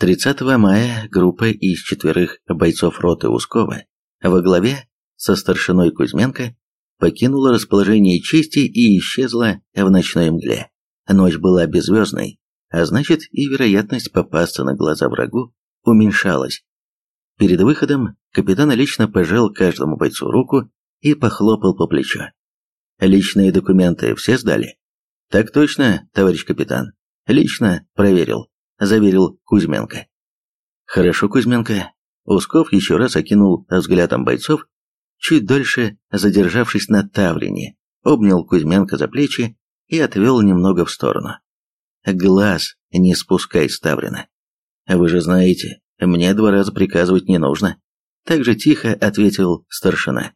30 мая группа из четверых бойцов роты Ускова во главе со старшиной Кузьменко покинула расположение чести и исчезла в ночной мгле. Ночь была беззвездной, а значит и вероятность попасться на глаза врагу уменьшалась. Перед выходом капитан лично пожал каждому бойцу руку и похлопал по плечу. «Личные документы все сдали?» «Так точно, товарищ капитан. Лично проверил», – заверил Кузьменко. «Хорошо, Кузьменко». Усков еще раз окинул взглядом бойцов, чуть дольше задержавшись на Таврине, обнял Кузьменко за плечи и отвел немного в сторону. «Глаз не спускай с Таврина. Вы же знаете, мне два раза приказывать не нужно». Так же тихо ответил старшина.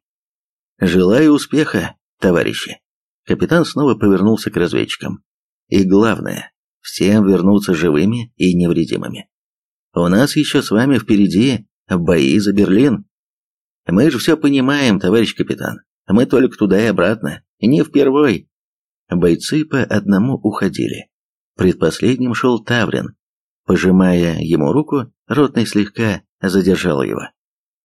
«Желаю успеха, товарищи!» Капитан снова повернулся к разведчикам. «И главное, всем вернуться живыми и невредимыми. У нас еще с вами впереди бои за Берлин. Мы же все понимаем, товарищ капитан. Мы только туда и обратно, не впервой». Бойцы по одному уходили. Предпоследним шел Таврин. Пожимая ему руку, ротный слегка задержал его.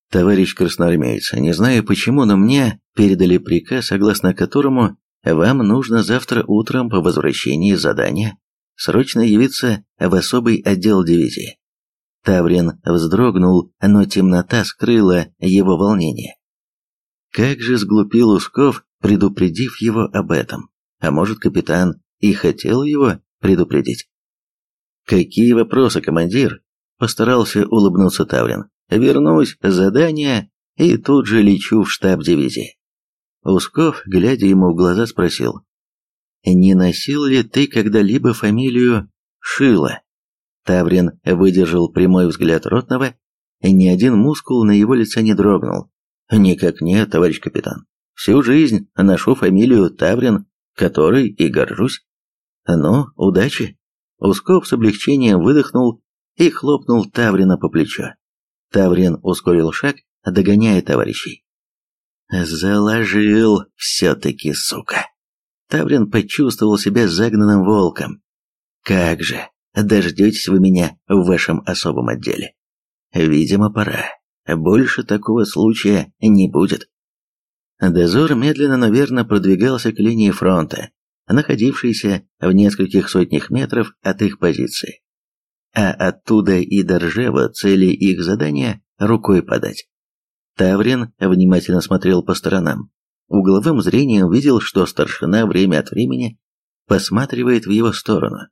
«Товарищ красноармеец, не знаю почему, но мне передали приказ, согласно которому вам нужно завтра утром по возвращении задания срочно явиться в особый отдел дивизии». Таврин вздрогнул, но темнота скрыла его волнение. Как же сглупил Усков, предупредив его об этом. А может, капитан и хотел его предупредить? «Какие вопросы, командир?» – постарался улыбнуться Таврин. «Вернусь, задание, и тут же лечу в штаб дивизии». Усков, глядя ему в глаза, спросил. «Не носил ли ты когда-либо фамилию Шила?» Таврин выдержал прямой взгляд Ротного, ни один мускул на его лице не дрогнул. «Никак нет, товарищ капитан. Всю жизнь ношу фамилию Таврин, которой и горжусь. Ну, удачи!» Усков с облегчением выдохнул и хлопнул Таврина по плечу. Таврин ускорил шаг, догоняя товарищей. «Заложил все-таки, сука!» Таврин почувствовал себя загнанным волком. «Как же, дождетесь вы меня в вашем особом отделе?» «Видимо, пора. Больше такого случая не будет». Дозор медленно, но верно продвигался к линии фронта, находившейся в нескольких сотнях метров от их позиции. А оттуда и до Ржева цели их задания рукой подать. Таврин внимательно смотрел по сторонам. Угловым зрением видел, что старшина время от времени посматривает в его сторону.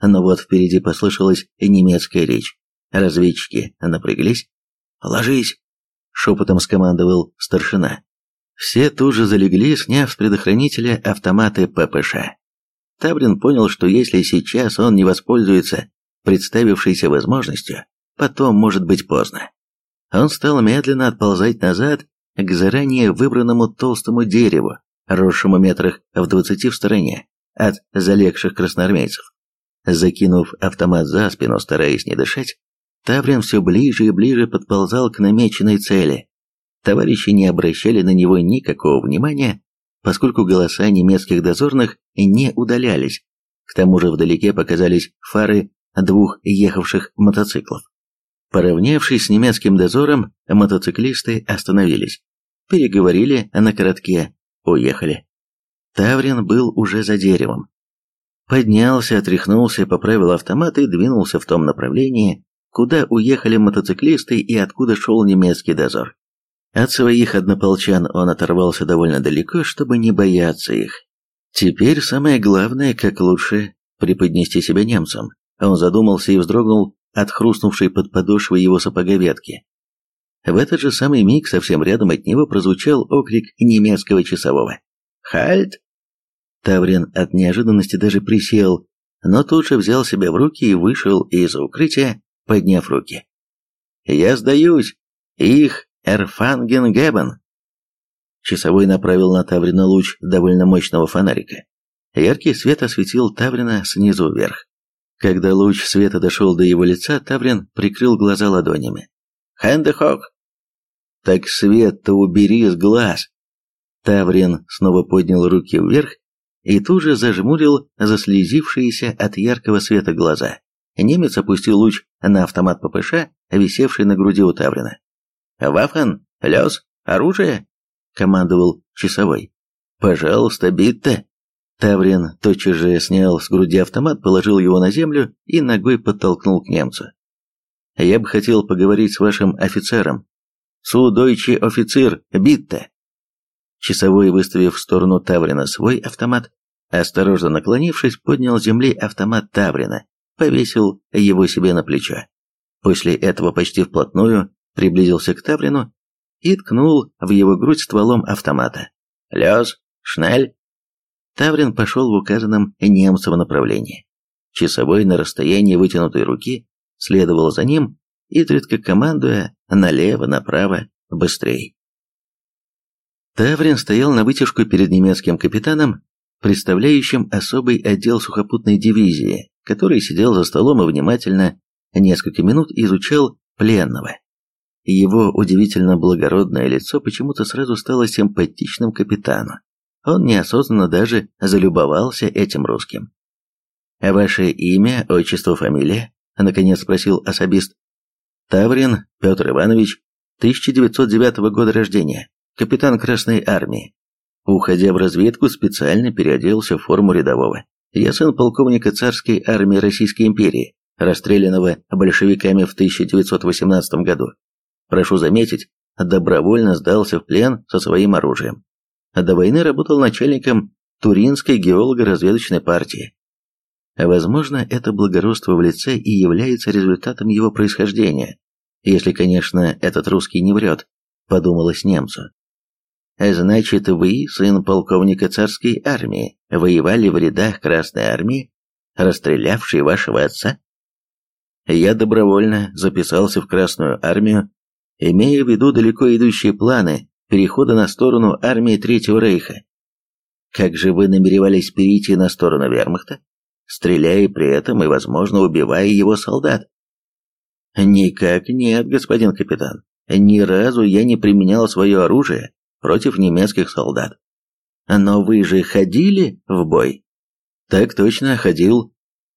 Но вот впереди послышалась немецкая речь. Разведчики напряглись. «Ложись!» — шепотом скомандовал старшина. Все тут же залегли, сняв с предохранителя автоматы ППШ. Таврин понял, что если сейчас он не воспользуется представившейся возможностью, потом может быть поздно. Он стал медленно отползать назад к заранее выбранному толстому дереву, росшему метрах в двадцати в стороне от залегших красноармейцев. Закинув автомат за спину, стараясь не дышать, Таврин все ближе и ближе подползал к намеченной цели. Товарищи не обращали на него никакого внимания, поскольку голоса немецких дозорных не удалялись. К тому же вдалеке показались фары двух ехавших мотоциклов. Поравнявшись с немецким дозором, мотоциклисты остановились. Переговорили на коротке, уехали. Таврин был уже за деревом. Поднялся, отряхнулся, поправил автомат и двинулся в том направлении, куда уехали мотоциклисты и откуда шел немецкий дозор. От своих однополчан он оторвался довольно далеко, чтобы не бояться их. Теперь самое главное, как лучше преподнести себя немцам. Он задумался и вздрогнул от хрустнувшей под подошвой его сапога ветки. В этот же самый миг совсем рядом от него прозвучал окрик немецкого часового. «Хальт!» Таврин от неожиданности даже присел, но тут же взял себя в руки и вышел из укрытия, подняв руки. «Я сдаюсь! Их Эрфангенгебен!» Часовой направил на Таврина луч довольно мощного фонарика. Яркий свет осветил Таврина снизу вверх. Когда луч света дошел до его лица, Таврин прикрыл глаза ладонями. «Хэндехок!» «Так свет-то убери с глаз!» Таврин снова поднял руки вверх и тут же зажмурил заслезившиеся от яркого света глаза. немец опустил луч на автомат ППШ, висевший на груди у Таврина. «Вафан, лёс, оружие!» — командовал часовой. «Пожалуйста, Битте!» Таврин тотчас же снял с груди автомат, положил его на землю и ногой подтолкнул к немцу. «Я бы хотел поговорить с вашим офицером. Судойчий офицер, Битте!» Часовой, выставив в сторону Таврина свой автомат, осторожно наклонившись, поднял с земли автомат Таврина, повесил его себе на плечо. После этого почти вплотную приблизился к Таврину и ткнул в его грудь стволом автомата. «Лёс! Шнель!» Таврин пошел в указанном немцево направлении. Часовой на расстоянии вытянутой руки следовал за ним, изредка командуя налево, направо, быстрей. Таврин стоял на вытяжку перед немецким капитаном, представляющим особый отдел сухопутной дивизии, который сидел за столом и внимательно несколько минут изучал пленного. Его удивительно благородное лицо почему-то сразу стало симпатичным капитану. Он неосознанно даже залюбовался этим русским. «А ваше имя, отчество, фамилия?» – наконец спросил особист. «Таврин Петр Иванович, 1909 года рождения, капитан Красной Армии. Уходя в разведку, специально переоделся в форму рядового. Я сын полковника царской армии Российской империи, расстрелянного большевиками в 1918 году. Прошу заметить, добровольно сдался в плен со своим оружием до войны работал начальником Туринской геолого-разведочной партии. Возможно, это благородство в лице и является результатом его происхождения, если, конечно, этот русский не врет, подумалось немцу. Значит, вы, сын полковника царской армии, воевали в рядах Красной армии, расстрелявший вашего отца? Я добровольно записался в Красную армию, имея в виду далеко идущие планы перехода на сторону армии Третьего Рейха. Как же вы намеревались перейти на сторону вермахта, стреляя при этом и, возможно, убивая его солдат? Никак нет, господин капитан. Ни разу я не применял свое оружие против немецких солдат. Но вы же ходили в бой? Так точно, ходил.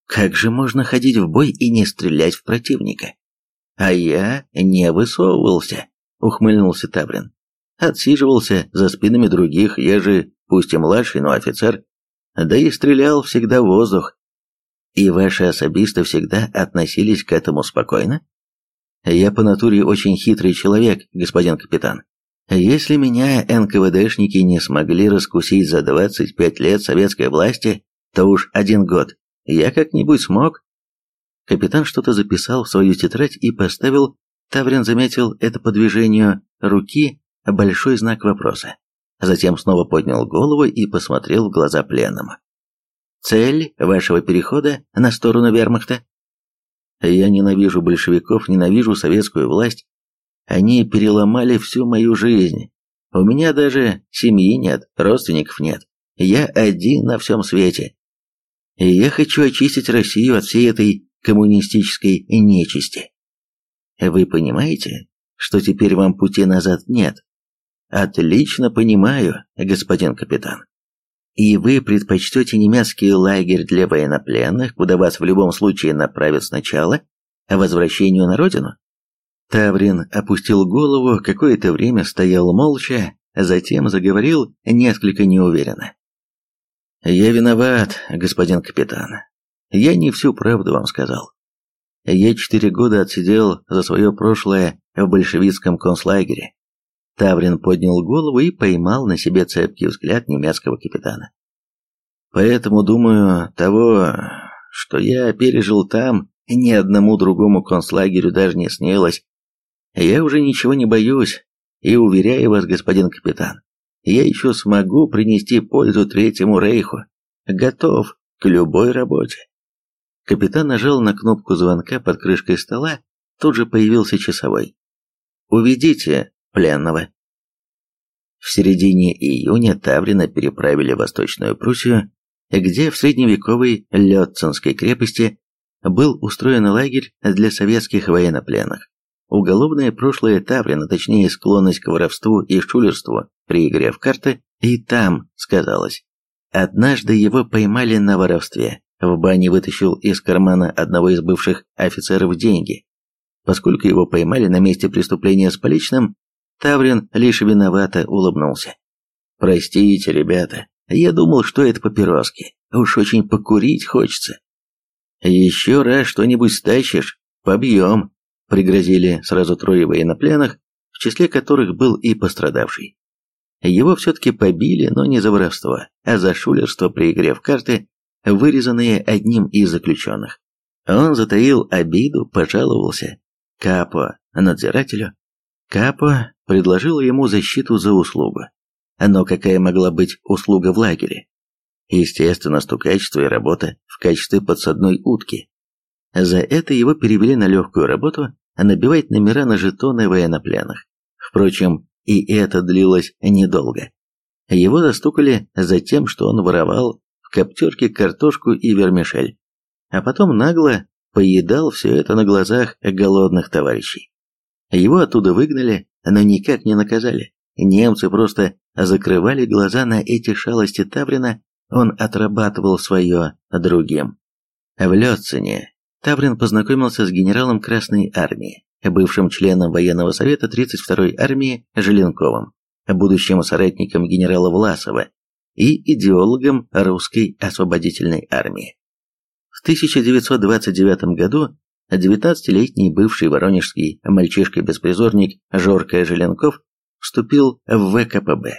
Как же можно ходить в бой и не стрелять в противника? А я не высовывался, ухмыльнулся Таврин отсиживался за спинами других, я же, пусть и младший, но офицер, да и стрелял всегда в воздух. И ваши особисты всегда относились к этому спокойно? Я по натуре очень хитрый человек, господин капитан. Если меня НКВДшники не смогли раскусить за 25 лет советской власти, то уж один год я как-нибудь смог. Капитан что-то записал в свою тетрадь и поставил, Таврин заметил это по движению руки большой знак вопроса. Затем снова поднял голову и посмотрел в глаза пленному. «Цель вашего перехода на сторону вермахта?» «Я ненавижу большевиков, ненавижу советскую власть. Они переломали всю мою жизнь. У меня даже семьи нет, родственников нет. Я один на всем свете. И я хочу очистить Россию от всей этой коммунистической нечисти. Вы понимаете, что теперь вам пути назад нет? Отлично понимаю, господин капитан. И вы предпочтете немецкий лагерь для военнопленных, куда вас в любом случае направят сначала, а возвращению на родину? Таврин опустил голову, какое-то время стоял молча, затем заговорил несколько неуверенно. «Я виноват, господин капитан. Я не всю правду вам сказал. Я четыре года отсидел за свое прошлое в большевистском концлагере. Таврин поднял голову и поймал на себе цепкий взгляд немецкого капитана. Поэтому, думаю, того, что я пережил там, ни одному другому концлагерю даже не снилось. Я уже ничего не боюсь, и уверяю вас, господин капитан, я еще смогу принести пользу Третьему Рейху. Готов к любой работе. Капитан нажал на кнопку звонка под крышкой стола, тут же появился часовой. «Уведите пленного. В середине июня Таврина переправили в Восточную Пруссию, где в средневековой Лётцинской крепости был устроен лагерь для советских военнопленных. Уголовное прошлое Таврина, точнее склонность к воровству и шулерству при игре в карты, и там сказалось. Однажды его поймали на воровстве, в бане вытащил из кармана одного из бывших офицеров деньги. Поскольку его поймали на месте преступления с поличным, Таврин лишь виновато улыбнулся. «Простите, ребята, я думал, что это папироски. Уж очень покурить хочется». «Еще раз что-нибудь стащишь, побьем», — пригрозили сразу трое военнопленных, в числе которых был и пострадавший. Его все-таки побили, но не за воровство, а за шулерство при игре в карты, вырезанные одним из заключенных. Он затаил обиду, пожаловался Капо надзирателю. Капо предложил ему защиту за услугу. Но какая могла быть услуга в лагере? Естественно, стукачество и работа в качестве подсадной утки. За это его перевели на легкую работу, набивать номера на жетоны военнопленных. Впрочем, и это длилось недолго. Его застукали за тем, что он воровал в коптерке картошку и вермишель, а потом нагло поедал все это на глазах голодных товарищей. Его оттуда выгнали, но никак не наказали. Немцы просто закрывали глаза на эти шалости Таврина, он отрабатывал свое другим. В Лёцине Таврин познакомился с генералом Красной Армии, бывшим членом военного совета 32-й армии Желенковым, будущим соратником генерала Власова и идеологом русской освободительной армии. В 1929 году 19-летний бывший воронежский мальчишка-беспризорник Жорка Желенков вступил в ВКПБ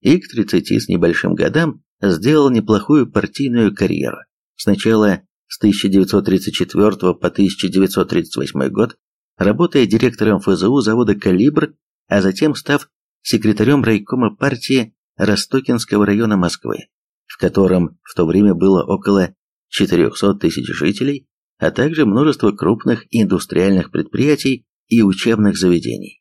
и к 30 с небольшим годам сделал неплохую партийную карьеру. Сначала с 1934 по 1938 год работая директором ФЗУ завода «Калибр», а затем став секретарем райкома партии Ростокинского района Москвы, в котором в то время было около 400 тысяч жителей, а также множество крупных индустриальных предприятий и учебных заведений.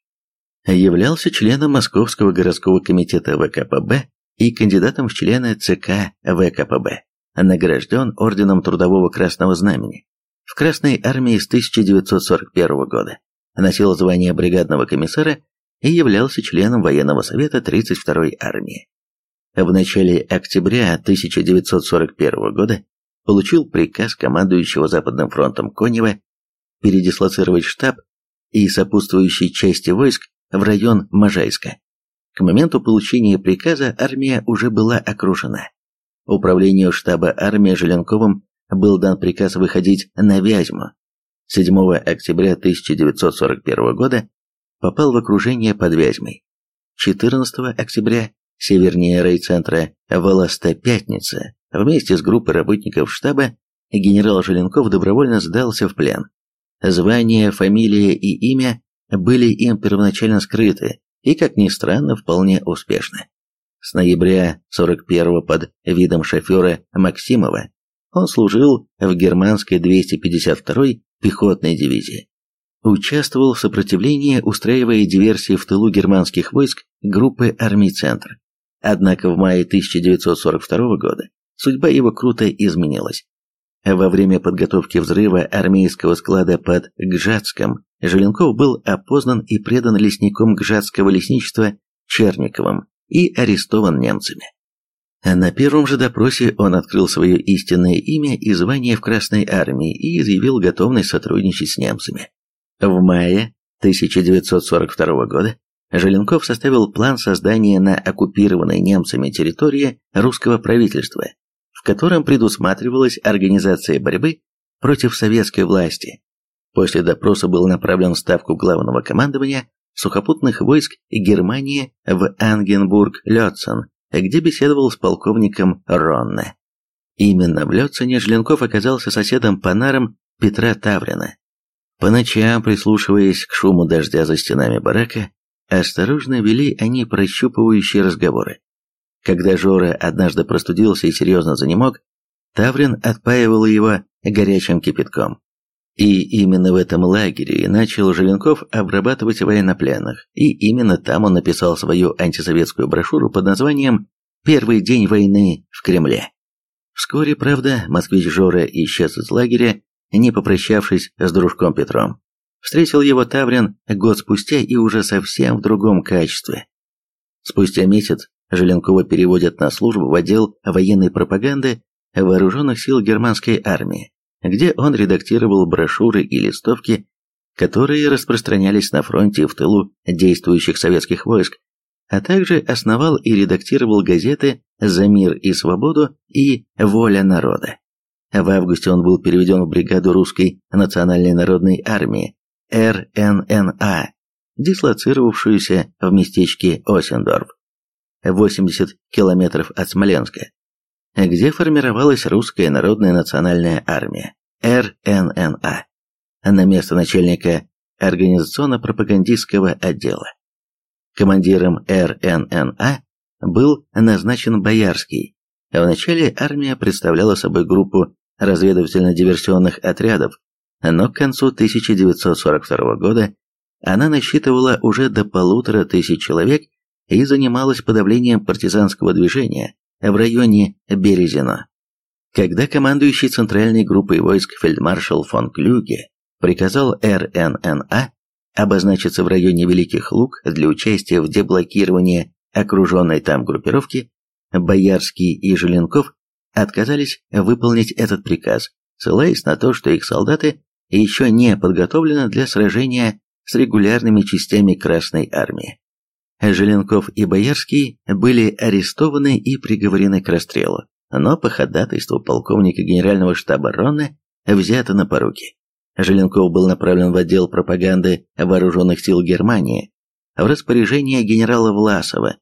Являлся членом Московского городского комитета ВКПБ и кандидатом в члены ЦК ВКПБ, награжден Орденом Трудового Красного Знамени в Красной армии с 1941 года, носил звание бригадного комиссара и являлся членом военного совета 32-й армии. В начале октября 1941 года получил приказ командующего Западным фронтом Конева передислоцировать штаб и сопутствующие части войск в район Можайска. К моменту получения приказа армия уже была окружена. Управлению штаба армии Желенковым был дан приказ выходить на Вязьму. 7 октября 1941 года попал в окружение под Вязьмой. 14 октября севернее райцентра Волоста-Пятница вместе с группой работников штаба генерал Желенков добровольно сдался в плен. Звание, фамилия и имя были им первоначально скрыты и, как ни странно, вполне успешны. С ноября 41 под видом шофера Максимова он служил в германской 252-й пехотной дивизии. Участвовал в сопротивлении, устраивая диверсии в тылу германских войск группы армий «Центр». Однако в мае 1942 года судьба его круто изменилась. Во время подготовки взрыва армейского склада под Гжатском Желенков был опознан и предан лесником Гжатского лесничества Черниковым и арестован немцами. На первом же допросе он открыл свое истинное имя и звание в Красной армии и изъявил готовность сотрудничать с немцами. В мае 1942 года Желенков составил план создания на оккупированной немцами территории русского правительства, в котором предусматривалась организация борьбы против советской власти. После допроса был направлен в ставку главного командования сухопутных войск Германии в Ангенбург-Лёцен, где беседовал с полковником Ронне. Именно в Лёцене Желенков оказался соседом по нарам Петра Таврина. По ночам, прислушиваясь к шуму дождя за стенами барака, осторожно вели они прощупывающие разговоры. Когда Жора однажды простудился и серьезно занемог, Таврин отпаивал его горячим кипятком. И именно в этом лагере начал Желенков обрабатывать военнопленных, и именно там он написал свою антисоветскую брошюру под названием «Первый день войны в Кремле». Вскоре, правда, москвич Жора исчез из лагеря, не попрощавшись с дружком Петром. Встретил его Таврин год спустя и уже совсем в другом качестве. Спустя месяц Желенкова переводят на службу в отдел военной пропаганды вооруженных сил германской армии, где он редактировал брошюры и листовки, которые распространялись на фронте в тылу действующих советских войск, а также основал и редактировал газеты «За мир и свободу» и «Воля народа». В августе он был переведен в бригаду русской национальной народной армии РННА, дислоцировавшуюся в местечке Осендорф, 80 километров от Смоленска, где формировалась русская народная национальная армия РННА на место начальника организационно-пропагандистского отдела. Командиром РННА был назначен Боярский. Вначале армия представляла собой группу разведывательно-диверсионных отрядов, но к концу 1942 года она насчитывала уже до полутора тысяч человек и занималась подавлением партизанского движения в районе Березино. Когда командующий центральной группой войск фельдмаршал фон Клюге приказал РННА обозначиться в районе Великих Луг для участия в деблокировании окруженной там группировки, Боярский и Желенков отказались выполнить этот приказ, ссылаясь на то, что их солдаты еще не подготовлены для сражения с регулярными частями Красной Армии. Желенков и Боярский были арестованы и приговорены к расстрелу, но по ходатайству полковника генерального штаба Ронны взято на поруки. Желенков был направлен в отдел пропаганды вооруженных сил Германии в распоряжение генерала Власова,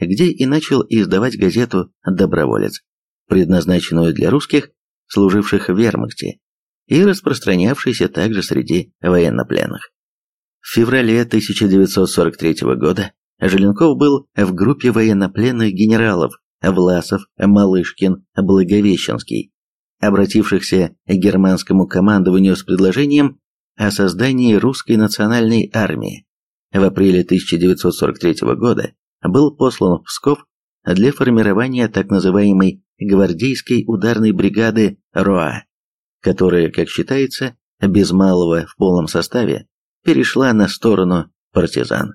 где и начал издавать газету «Доброволец», предназначенную для русских, служивших в вермахте, и распространявшейся также среди военнопленных. В феврале 1943 года Желенков был в группе военнопленных генералов Власов, Малышкин, Благовещенский, обратившихся к германскому командованию с предложением о создании русской национальной армии. В апреле 1943 года был послан в Псков для формирования так называемой гвардейской ударной бригады РОА, которая, как считается, без малого в полном составе перешла на сторону партизан.